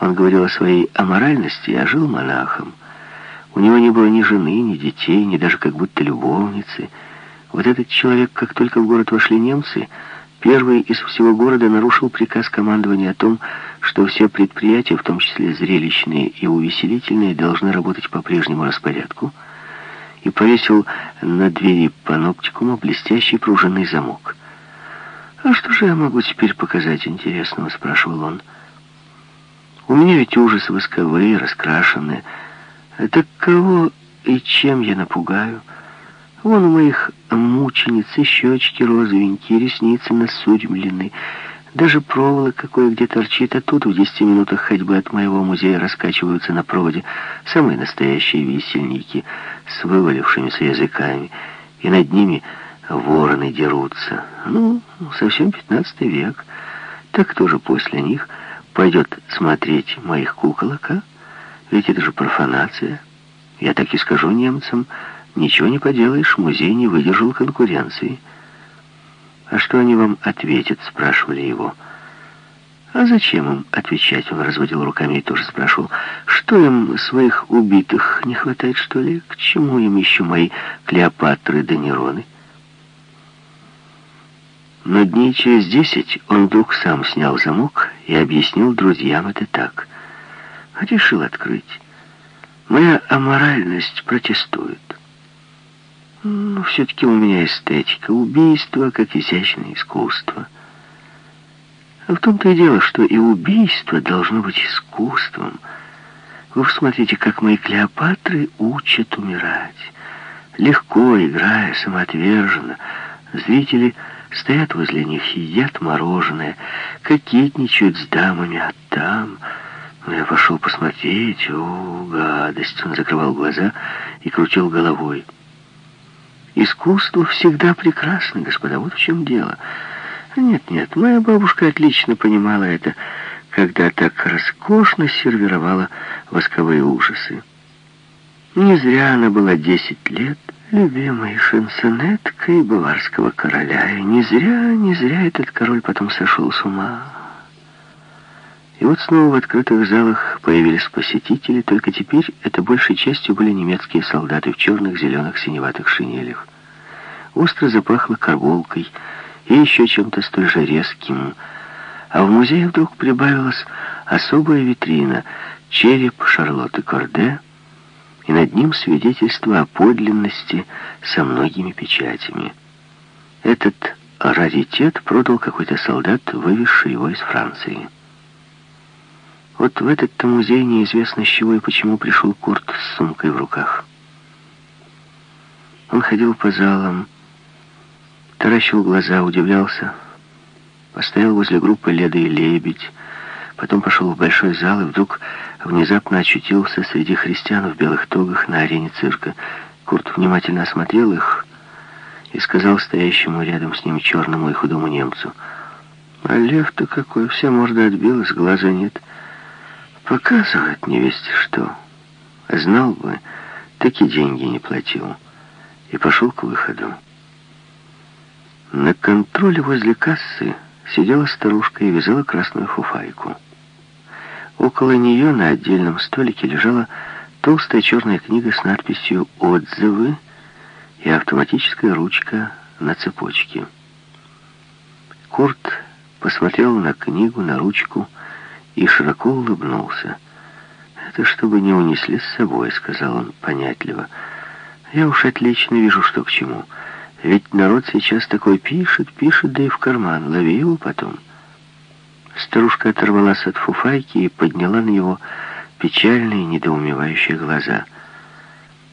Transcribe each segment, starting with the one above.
Он говорил о своей аморальности, а жил монахом. У него не было ни жены, ни детей, ни даже как будто любовницы. Вот этот человек, как только в город вошли немцы, первый из всего города нарушил приказ командования о том, что все предприятия, в том числе зрелищные и увеселительные, должны работать по прежнему распорядку, и повесил на двери паноптикума блестящий пружинный замок. «А что же я могу теперь показать интересного?» — спрашивал он. «У меня ведь ужасы восковые, раскрашенные. Так кого и чем я напугаю? Вон у моих мучениц и щечки розовенькие, ресницы насурьмлены, даже проволока кое-где торчит, а тут в десяти минутах ходьбы от моего музея раскачиваются на проводе самые настоящие висельники с вывалившимися языками, и над ними вороны дерутся. Ну, совсем пятнадцатый век. Так кто же после них пойдет смотреть моих куколок, а? Ведь это же профанация. Я так и скажу немцам, ничего не поделаешь, музей не выдержал конкуренции. «А что они вам ответят?» — спрашивали его. «А зачем им отвечать?» — он разводил руками и тоже спрашивал. «Что им своих убитых не хватает, что ли? К чему им еще мои Клеопатры да Нероны?» Но дней через десять он вдруг сам снял замок и объяснил друзьям это так. Решил открыть. «Моя аморальность протестует». Но все-таки у меня эстетика, убийство как изящное искусство. А в том-то и дело, что и убийство должно быть искусством. Вы посмотрите, как мои Клеопатры учат умирать. Легко, играя, самоотверженно. Зрители стоят возле них, едят мороженое, кокетничают с дамами, а там... Ну, я пошел посмотреть, о, гадость. Он закрывал глаза и крутил головой. Искусство всегда прекрасно, господа, вот в чем дело. Нет, нет, моя бабушка отлично понимала это, когда так роскошно сервировала восковые ужасы. Не зря она была десять лет, любимой шансонеткой баварского короля, и не зря, не зря этот король потом сошел с ума. И вот снова в открытых залах появились посетители, только теперь это большей частью были немецкие солдаты в черных, зеленых, синеватых шинелях. Остро запахло карболкой и еще чем-то столь же резким. А в музее вдруг прибавилась особая витрина — череп Шарлотты Корде, и над ним свидетельство о подлинности со многими печатями. Этот раритет продал какой-то солдат, вывезший его из Франции. Вот в этот-то музей неизвестно с чего и почему пришел Курт с сумкой в руках. Он ходил по залам, таращил глаза, удивлялся. Постоял возле группы Леда и Лебедь, потом пошел в большой зал и вдруг внезапно очутился среди христиан в белых тогах на арене цирка. Курт внимательно осмотрел их и сказал стоящему рядом с ним черному и худому немцу, «А лев-то какой, вся морда отбилась, глаза нет». Показывает невесте что. Знал бы, так и деньги не платил. И пошел к выходу. На контроле возле кассы сидела старушка и вязала красную фуфайку. Около нее на отдельном столике лежала толстая черная книга с надписью «Отзывы» и автоматическая ручка на цепочке. Курт посмотрел на книгу, на ручку и широко улыбнулся. «Это чтобы не унесли с собой», — сказал он понятливо. «Я уж отлично вижу, что к чему. Ведь народ сейчас такой пишет, пишет, да и в карман. Лови его потом». Старушка оторвалась от фуфайки и подняла на него печальные, недоумевающие глаза.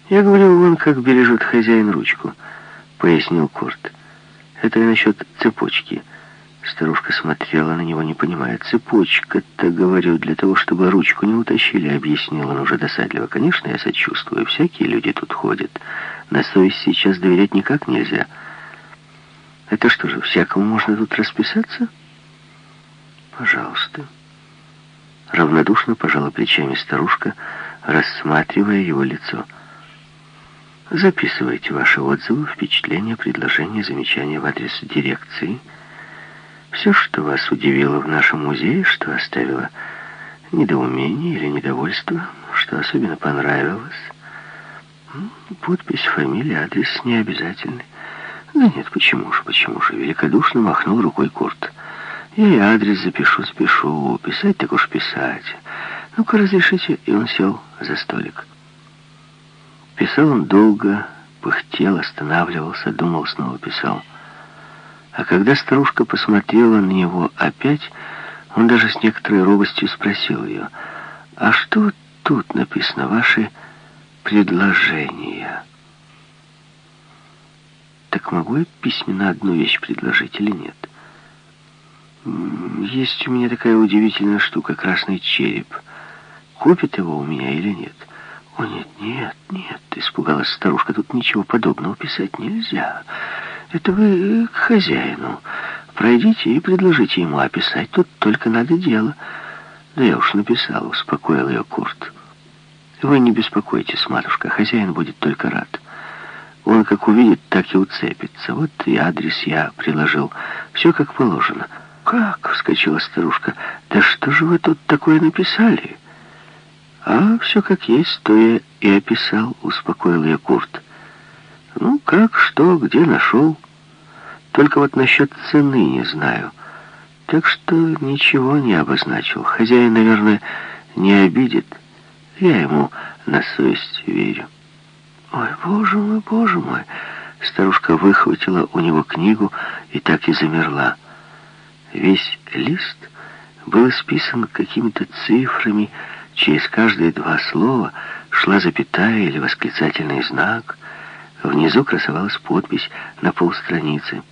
«Я говорю, вон как бережет хозяин ручку», — пояснил Курт. «Это насчет цепочки». Старушка смотрела на него, не понимая. «Цепочка-то, говорю, для того, чтобы ручку не утащили», — объяснил он уже досадливо. «Конечно, я сочувствую. Всякие люди тут ходят. На совесть сейчас доверять никак нельзя». «Это что же, всякому можно тут расписаться?» «Пожалуйста». Равнодушно пожала плечами старушка, рассматривая его лицо. «Записывайте ваши отзывы, впечатления, предложения, замечания в адрес дирекции». Все, что вас удивило в нашем музее, что оставило недоумение или недовольство, что особенно понравилось. Подпись, фамилия, адрес не обязательны. Да нет, почему же, почему же? Великодушно махнул рукой Курт. Я и адрес запишу, запишу. Писать так уж писать. Ну-ка, разрешите. И он сел за столик. Писал он долго, пыхтел, останавливался, думал, снова писал. А когда старушка посмотрела на него опять, он даже с некоторой робостью спросил ее, «А что тут написано, ваши предложения?» «Так могу я письменно одну вещь предложить или нет?» «Есть у меня такая удивительная штука, красный череп. Купит его у меня или нет?» «О, нет, нет, нет!» — испугалась старушка. «Тут ничего подобного писать нельзя. Это вы к хозяину. Пройдите и предложите ему описать. Тут только надо дело». «Да я уж написал», — успокоил ее Курт. «Вы не беспокойтесь, матушка, хозяин будет только рад. Он как увидит, так и уцепится. Вот и адрес я приложил. Все как положено». «Как?» — вскочила старушка. «Да что же вы тут такое написали?» «А все как есть, то я и описал», — успокоил я Курт. «Ну, как, что, где нашел. Только вот насчет цены не знаю. Так что ничего не обозначил. Хозяин, наверное, не обидит. Я ему на совесть верю». «Ой, боже мой, боже мой!» Старушка выхватила у него книгу и так и замерла. Весь лист был исписан какими-то цифрами, Через каждые два слова шла запятая или восклицательный знак. Внизу красовалась подпись на полстраницы.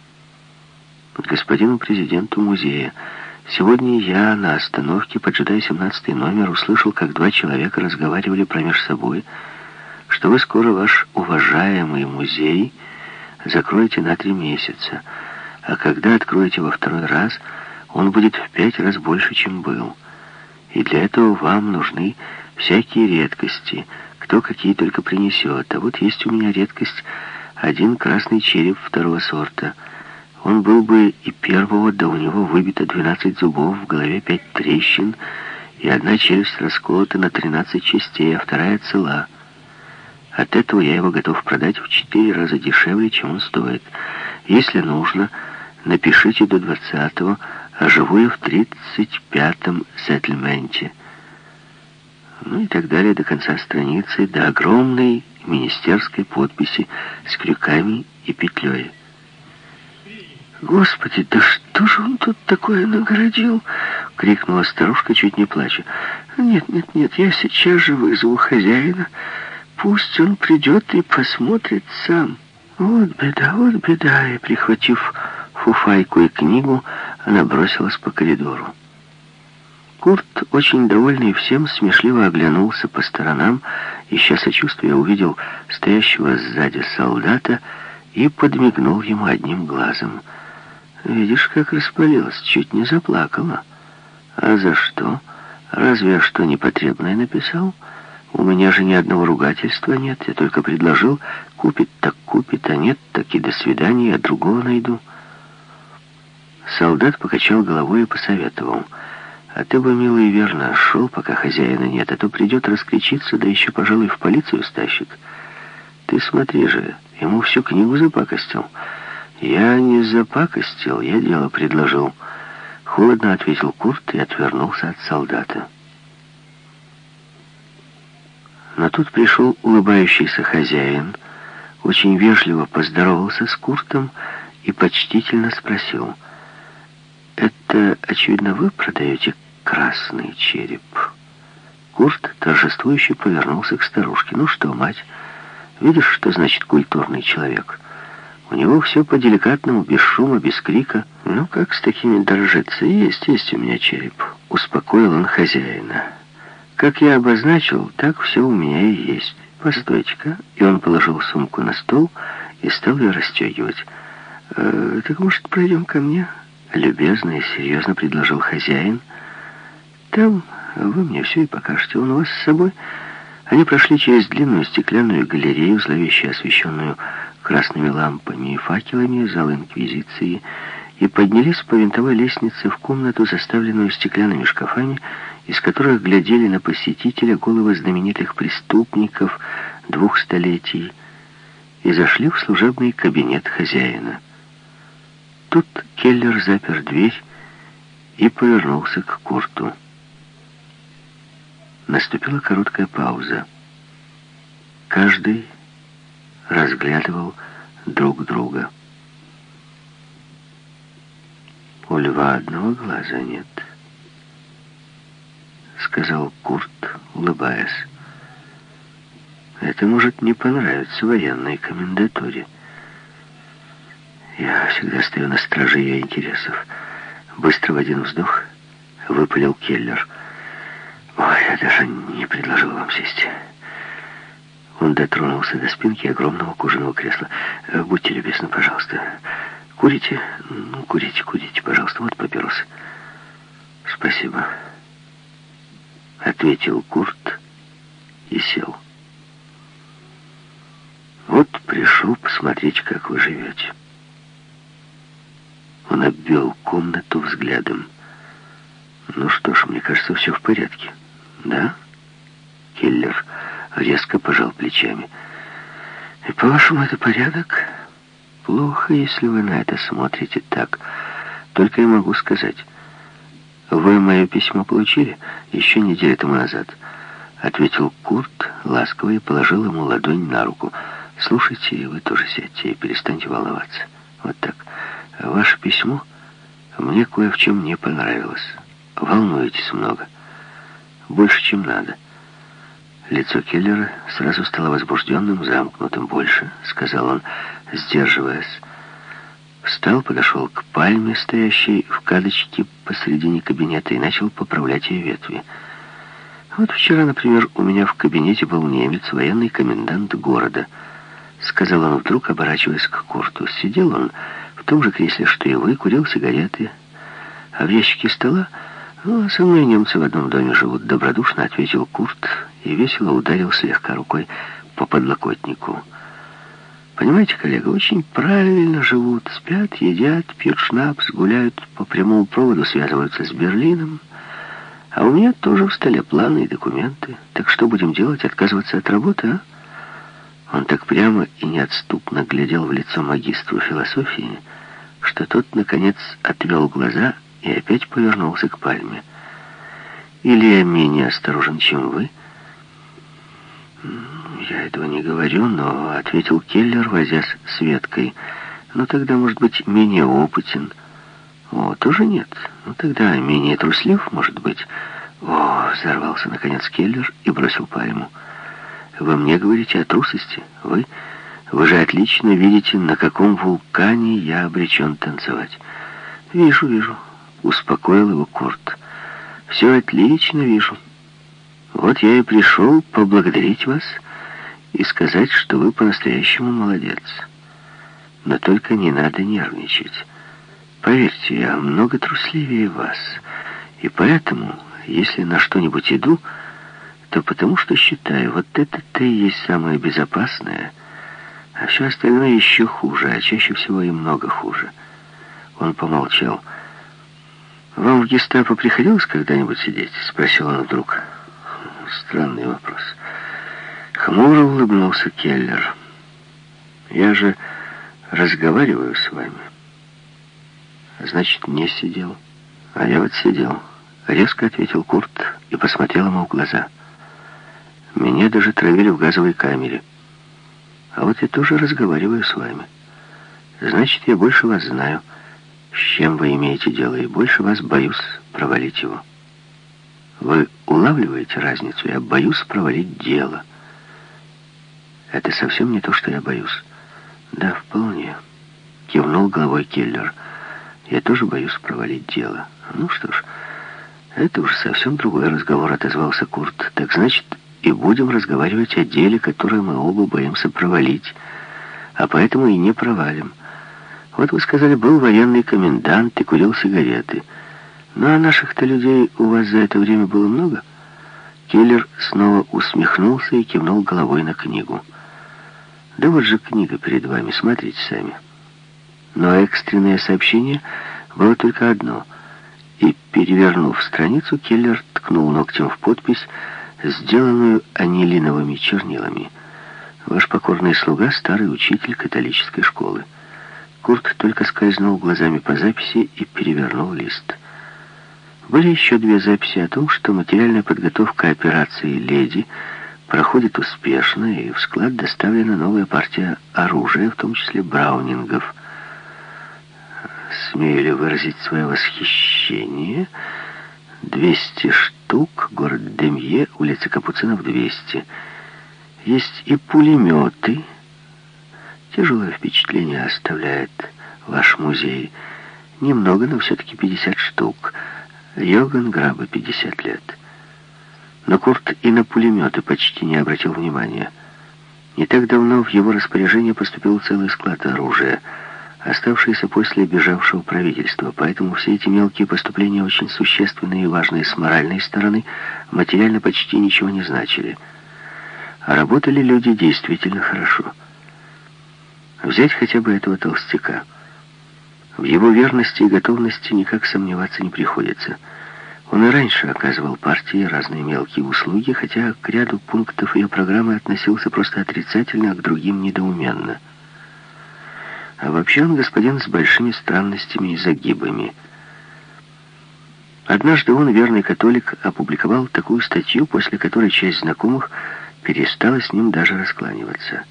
Господину президенту музея. Сегодня я на остановке, поджидая 17 номер, услышал, как два человека разговаривали промеж собой, что вы скоро ваш уважаемый музей закроете на три месяца, а когда откроете во второй раз, он будет в пять раз больше, чем был. И для этого вам нужны всякие редкости, кто какие только принесет. А вот есть у меня редкость, один красный череп второго сорта. Он был бы и первого, да у него выбито 12 зубов, в голове пять трещин, и одна челюсть расколота на 13 частей, а вторая цела. От этого я его готов продать в четыре раза дешевле, чем он стоит. Если нужно, напишите до двадцатого, а живу я в 35-м сеттельменте. Ну и так далее до конца страницы, до огромной министерской подписи с крюками и петлей. «Господи, да что же он тут такое нагородил?» — крикнула старушка, чуть не плача. «Нет, нет, нет, я сейчас же вызову хозяина. Пусть он придет и посмотрит сам. Вот беда, вот беда!» И, прихватив фуфайку и книгу, она бросилась по коридору. Курт, очень довольный всем, смешливо оглянулся по сторонам, ища сочувствия, увидел стоящего сзади солдата и подмигнул ему одним глазом. «Видишь, как распалилась, чуть не заплакала. А за что? Разве что непотребное написал? У меня же ни одного ругательства нет, я только предложил, купит так купит, а нет, так и до свидания, я другого найду». Солдат покачал головой и посоветовал. «А ты бы, милый, верно шел, пока хозяина нет, а то придет раскричиться, да еще, пожалуй, в полицию стащит. Ты смотри же, ему всю книгу запакостил». «Я не запакостил, я дело предложил». Холодно ответил Курт и отвернулся от солдата. Но тут пришел улыбающийся хозяин, очень вежливо поздоровался с Куртом и почтительно спросил — это, очевидно, вы продаете красный череп. Курт торжествующе повернулся к старушке. Ну что, мать, видишь, что значит культурный человек? У него все по-деликатному, без шума, без крика. Ну, как с такими дорожиться? Есть, есть у меня череп. Успокоил он хозяина. Как я обозначил, так все у меня и есть. Постойте-ка. И он положил сумку на стол и стал ее расстегивать. «Э, «Так, может, пройдем ко мне?» Любезно и серьезно предложил хозяин. «Там вы мне все и покажете. Он у вас с собой?» Они прошли через длинную стеклянную галерею, зловеще освещенную красными лампами и факелами, зал Инквизиции, и поднялись по винтовой лестнице в комнату, заставленную стеклянными шкафами из которых глядели на посетителя головы знаменитых преступников двух столетий, и зашли в служебный кабинет хозяина. Тут Келлер запер дверь и повернулся к Курту. Наступила короткая пауза. Каждый разглядывал друг друга. «У льва одного глаза нет», — сказал Курт, улыбаясь. «Это может не понравиться военной комендатуре. Я всегда стою на страже ее интересов». Быстро в один вздох выпалил Келлер. «Ой, я даже не предложил вам сесть». Он дотронулся до спинки огромного кожаного кресла. «Будьте любезны, пожалуйста. Курите? Ну, курите, курите, пожалуйста. Вот папиросы». «Спасибо», — ответил Курт и сел. «Вот пришел посмотреть, как вы живете». Он обвел комнату взглядом. «Ну что ж, мне кажется, все в порядке». «Да?» Киллер резко пожал плечами. «И по-вашему, это порядок?» «Плохо, если вы на это смотрите так. Только я могу сказать. Вы мое письмо получили еще неделю тому назад?» Ответил Курт ласково и положил ему ладонь на руку. «Слушайте, вы тоже сядьте и перестаньте волноваться. Вот так». Ваше письмо мне кое в чем не понравилось. Волнуетесь много. Больше, чем надо. Лицо Келлера сразу стало возбужденным, замкнутым. «Больше», — сказал он, сдерживаясь. Встал, подошел к пальме, стоящей в кадочке посредине кабинета, и начал поправлять ее ветви. «Вот вчера, например, у меня в кабинете был немец, военный комендант города», — сказал он вдруг, оборачиваясь к Курту. Сидел он в том же кресле, что и вы, курил сигареты. А в ящике стола... «Ну, со мной немцы в одном доме живут», — добродушно ответил Курт и весело ударил слегка рукой по подлокотнику. «Понимаете, коллега, очень правильно живут, спят, едят, пьют шнапс, гуляют по прямому проводу, связываются с Берлином. А у меня тоже в столе планы и документы. Так что будем делать, отказываться от работы, а?» Он так прямо и неотступно глядел в лицо магистру философии, что тот, наконец, отвел глаза и опять повернулся к пальме. «Или я менее осторожен, чем вы?» «Я этого не говорю, но...» — ответил Келлер, возясь с веткой. «Ну, тогда, может быть, менее опытен». «О, тоже нет. Ну, тогда менее труслив, может быть». «О!» — взорвался, наконец, Келлер и бросил пальму. Вы мне говорите о трусости? Вы... Вы же отлично видите, на каком вулкане я обречен танцевать. Вижу, вижу. Успокоил его Курт. Все отлично вижу. Вот я и пришел поблагодарить вас и сказать, что вы по-настоящему молодец. Но только не надо нервничать. Поверьте, я много трусливее вас. И поэтому, если на что-нибудь иду то потому что считаю, вот это-то и есть самое безопасное, а все остальное еще хуже, а чаще всего и много хуже. Он помолчал. «Вам в гестапо приходилось когда-нибудь сидеть?» — спросил он вдруг. Странный вопрос. Хмуро улыбнулся Келлер. «Я же разговариваю с вами». «Значит, не сидел». «А я вот сидел», — резко ответил Курт и посмотрел ему в глаза. Меня даже травили в газовой камере. А вот я тоже разговариваю с вами. Значит, я больше вас знаю, с чем вы имеете дело, и больше вас боюсь провалить его. Вы улавливаете разницу? Я боюсь провалить дело. Это совсем не то, что я боюсь. Да, вполне. Кивнул головой Келлер. Я тоже боюсь провалить дело. Ну что ж, это уж совсем другой разговор, отозвался Курт. Так значит, и будем разговаривать о деле, которое мы оба боимся провалить, а поэтому и не провалим. Вот вы сказали, был военный комендант и курил сигареты. Ну а наших-то людей у вас за это время было много? Киллер снова усмехнулся и кивнул головой на книгу. Да вот же книга перед вами, смотрите сами. Но экстренное сообщение было только одно. И, перевернув страницу, Келлер ткнул ногтем в подпись, сделанную анилиновыми чернилами. Ваш покорный слуга — старый учитель католической школы. Курт только скользнул глазами по записи и перевернул лист. Были еще две записи о том, что материальная подготовка операции «Леди» проходит успешно, и в склад доставлена новая партия оружия, в том числе браунингов. Смею ли выразить свое восхищение? 200 штук, город Демье, улица Капуцинов, 200. Есть и пулеметы. Тяжелое впечатление оставляет ваш музей. Немного, но все-таки 50 штук. Йоган Граба, 50 лет. Но Курт и на пулеметы почти не обратил внимания. Не так давно в его распоряжение поступил целый склад оружия, оставшийся после бежавшего правительства, поэтому все эти мелкие поступления, очень существенные и важные с моральной стороны, материально почти ничего не значили. А работали люди действительно хорошо. Взять хотя бы этого толстяка. В его верности и готовности никак сомневаться не приходится – он и раньше оказывал партии разные мелкие услуги, хотя к ряду пунктов ее программы относился просто отрицательно, а к другим недоуменно. А вообще он господин с большими странностями и загибами. Однажды он, верный католик, опубликовал такую статью, после которой часть знакомых перестала с ним даже раскланиваться.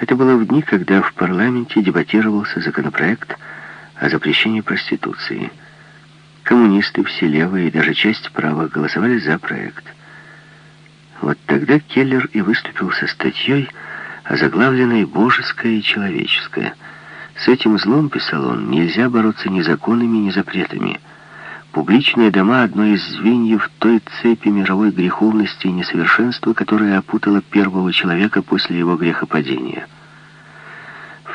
Это было в дни, когда в парламенте дебатировался законопроект о запрещении проституции – Коммунисты, все левые и даже часть правых голосовали за проект. Вот тогда Келлер и выступил со статьей, озаглавленной «Божеское и человеческое». С этим злом, писал он, нельзя бороться ни законами, ни запретами. Публичные дома — одно из звеньев той цепи мировой греховности и несовершенства, которая опутала первого человека после его грехопадения.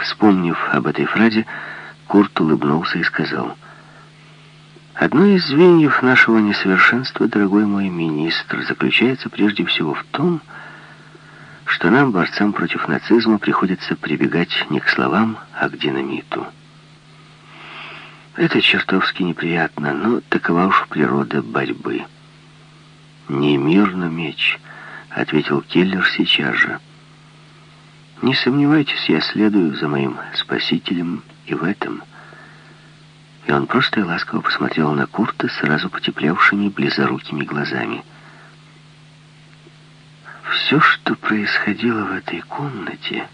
Вспомнив об этой фразе, Курт улыбнулся и сказал — Одно из звеньев нашего несовершенства, дорогой мой министр, заключается прежде всего в том, что нам, борцам против нацизма, приходится прибегать не к словам, а к динамиту. Это чертовски неприятно, но такова уж природа борьбы. «Не мир, но меч», — ответил Келлер сейчас же. «Не сомневайтесь, я следую за моим спасителем и в этом». И он просто и ласково посмотрел на Курта сразу потеплевшими близорукими глазами. Все, что происходило в этой комнате,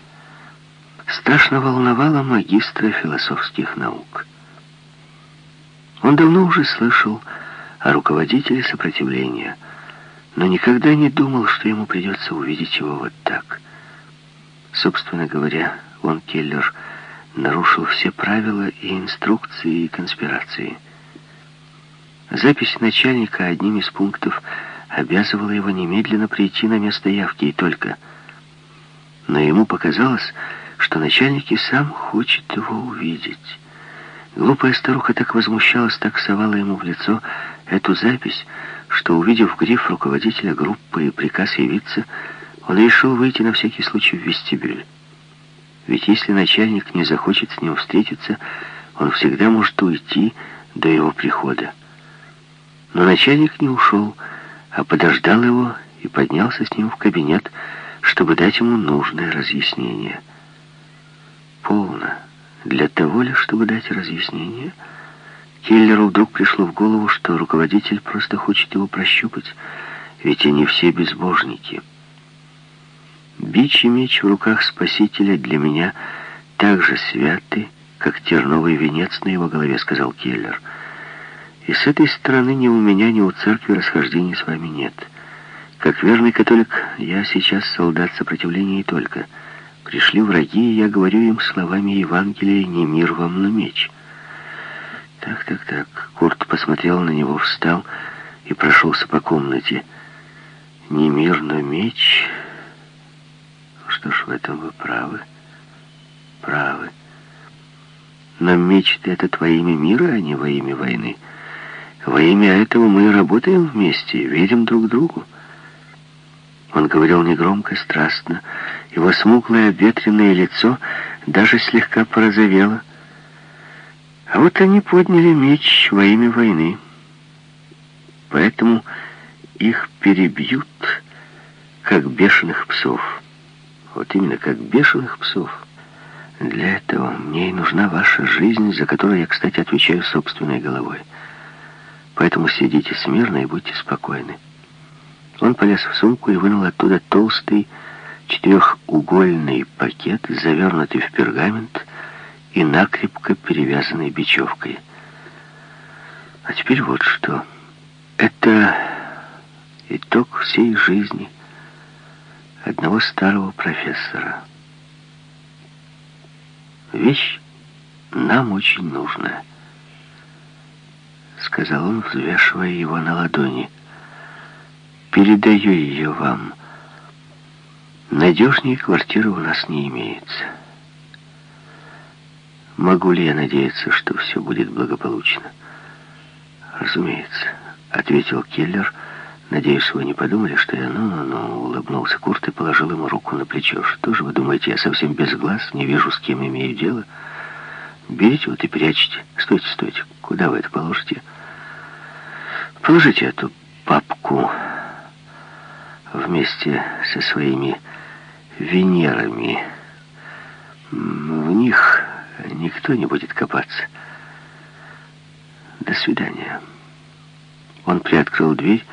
страшно волновало магистра философских наук. Он давно уже слышал о руководителе сопротивления, но никогда не думал, что ему придется увидеть его вот так. Собственно говоря, он, Келлер, нарушил все правила и инструкции и конспирации. Запись начальника одним из пунктов обязывала его немедленно прийти на место явки и только. Но ему показалось, что начальник и сам хочет его увидеть. Глупая старуха так возмущалась, так совала ему в лицо эту запись, что, увидев гриф руководителя группы и приказ явиться, он решил выйти на всякий случай в вестибюль. Ведь если начальник не захочет с ним встретиться, он всегда может уйти до его прихода. Но начальник не ушел, а подождал его и поднялся с ним в кабинет, чтобы дать ему нужное разъяснение. Полно. Для того ли, чтобы дать разъяснение, Келлеру вдруг пришло в голову, что руководитель просто хочет его прощупать, ведь они все безбожники. Бич и меч в руках Спасителя для меня так же святы, как терновый венец на его голове, сказал Келлер. И с этой стороны ни у меня, ни у церкви расхождений с вами нет. Как верный католик, я сейчас солдат сопротивления и только. Пришли враги, и я говорю им словами Евангелия «Не мир вам, но меч». Так, так, так. Курт посмотрел на него, встал и прошелся по комнате. «Не мир, но меч...» Что ж, в этом вы правы. Правы. Но мечты — это во имя мира, а не во имя войны. Во имя этого мы работаем вместе, верим друг другу. Он говорил негромко, страстно. Его смуглое обветренное лицо даже слегка порозовело. А вот они подняли меч во имя войны. Поэтому их перебьют, как бешеных псов. Вот именно как бешеных псов. Для этого мне и нужна ваша жизнь, за которую я, кстати, отвечаю собственной головой. Поэтому сидите смирно и будьте спокойны. Он полез в сумку и вынул оттуда толстый четырехугольный пакет, завернутый в пергамент и накрепко перевязанный бечевкой. А теперь вот что. Это итог всей жизни одного старого профессора. Вещь нам очень нужна, сказал он, взвешивая его на ладони. Передаю ее вам. Надежнее квартиры у нас не имеется. Могу ли я надеяться, что все будет благополучно? Разумеется, ответил Келлер. Надеюсь, вы не подумали, что я... Ну-ну-ну, улыбнулся Курт и положил ему руку на плечо. Что же вы думаете, я совсем без глаз, не вижу, с кем имею дело? Берите вот и прячьте. Стойте, стойте. Куда вы это положите? Положите эту папку вместе со своими Венерами. В них никто не будет копаться. До свидания. Он приоткрыл дверь,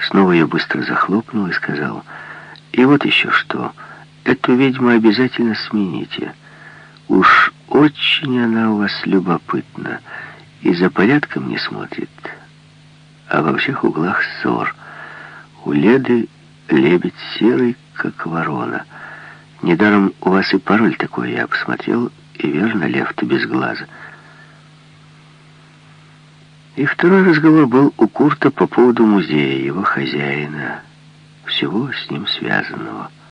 снова ее быстро захлопнул и сказал, «И вот еще что. Эту ведьму обязательно смените. Уж очень она у вас любопытна и за порядком не смотрит, а во всех углах ссор. У Леды лебедь серый, как ворона. Недаром у вас и пароль такой я посмотрел, и верно, лев-то без глаза». И второй разговор был у Курта по поводу музея, его хозяина, всего с ним связанного.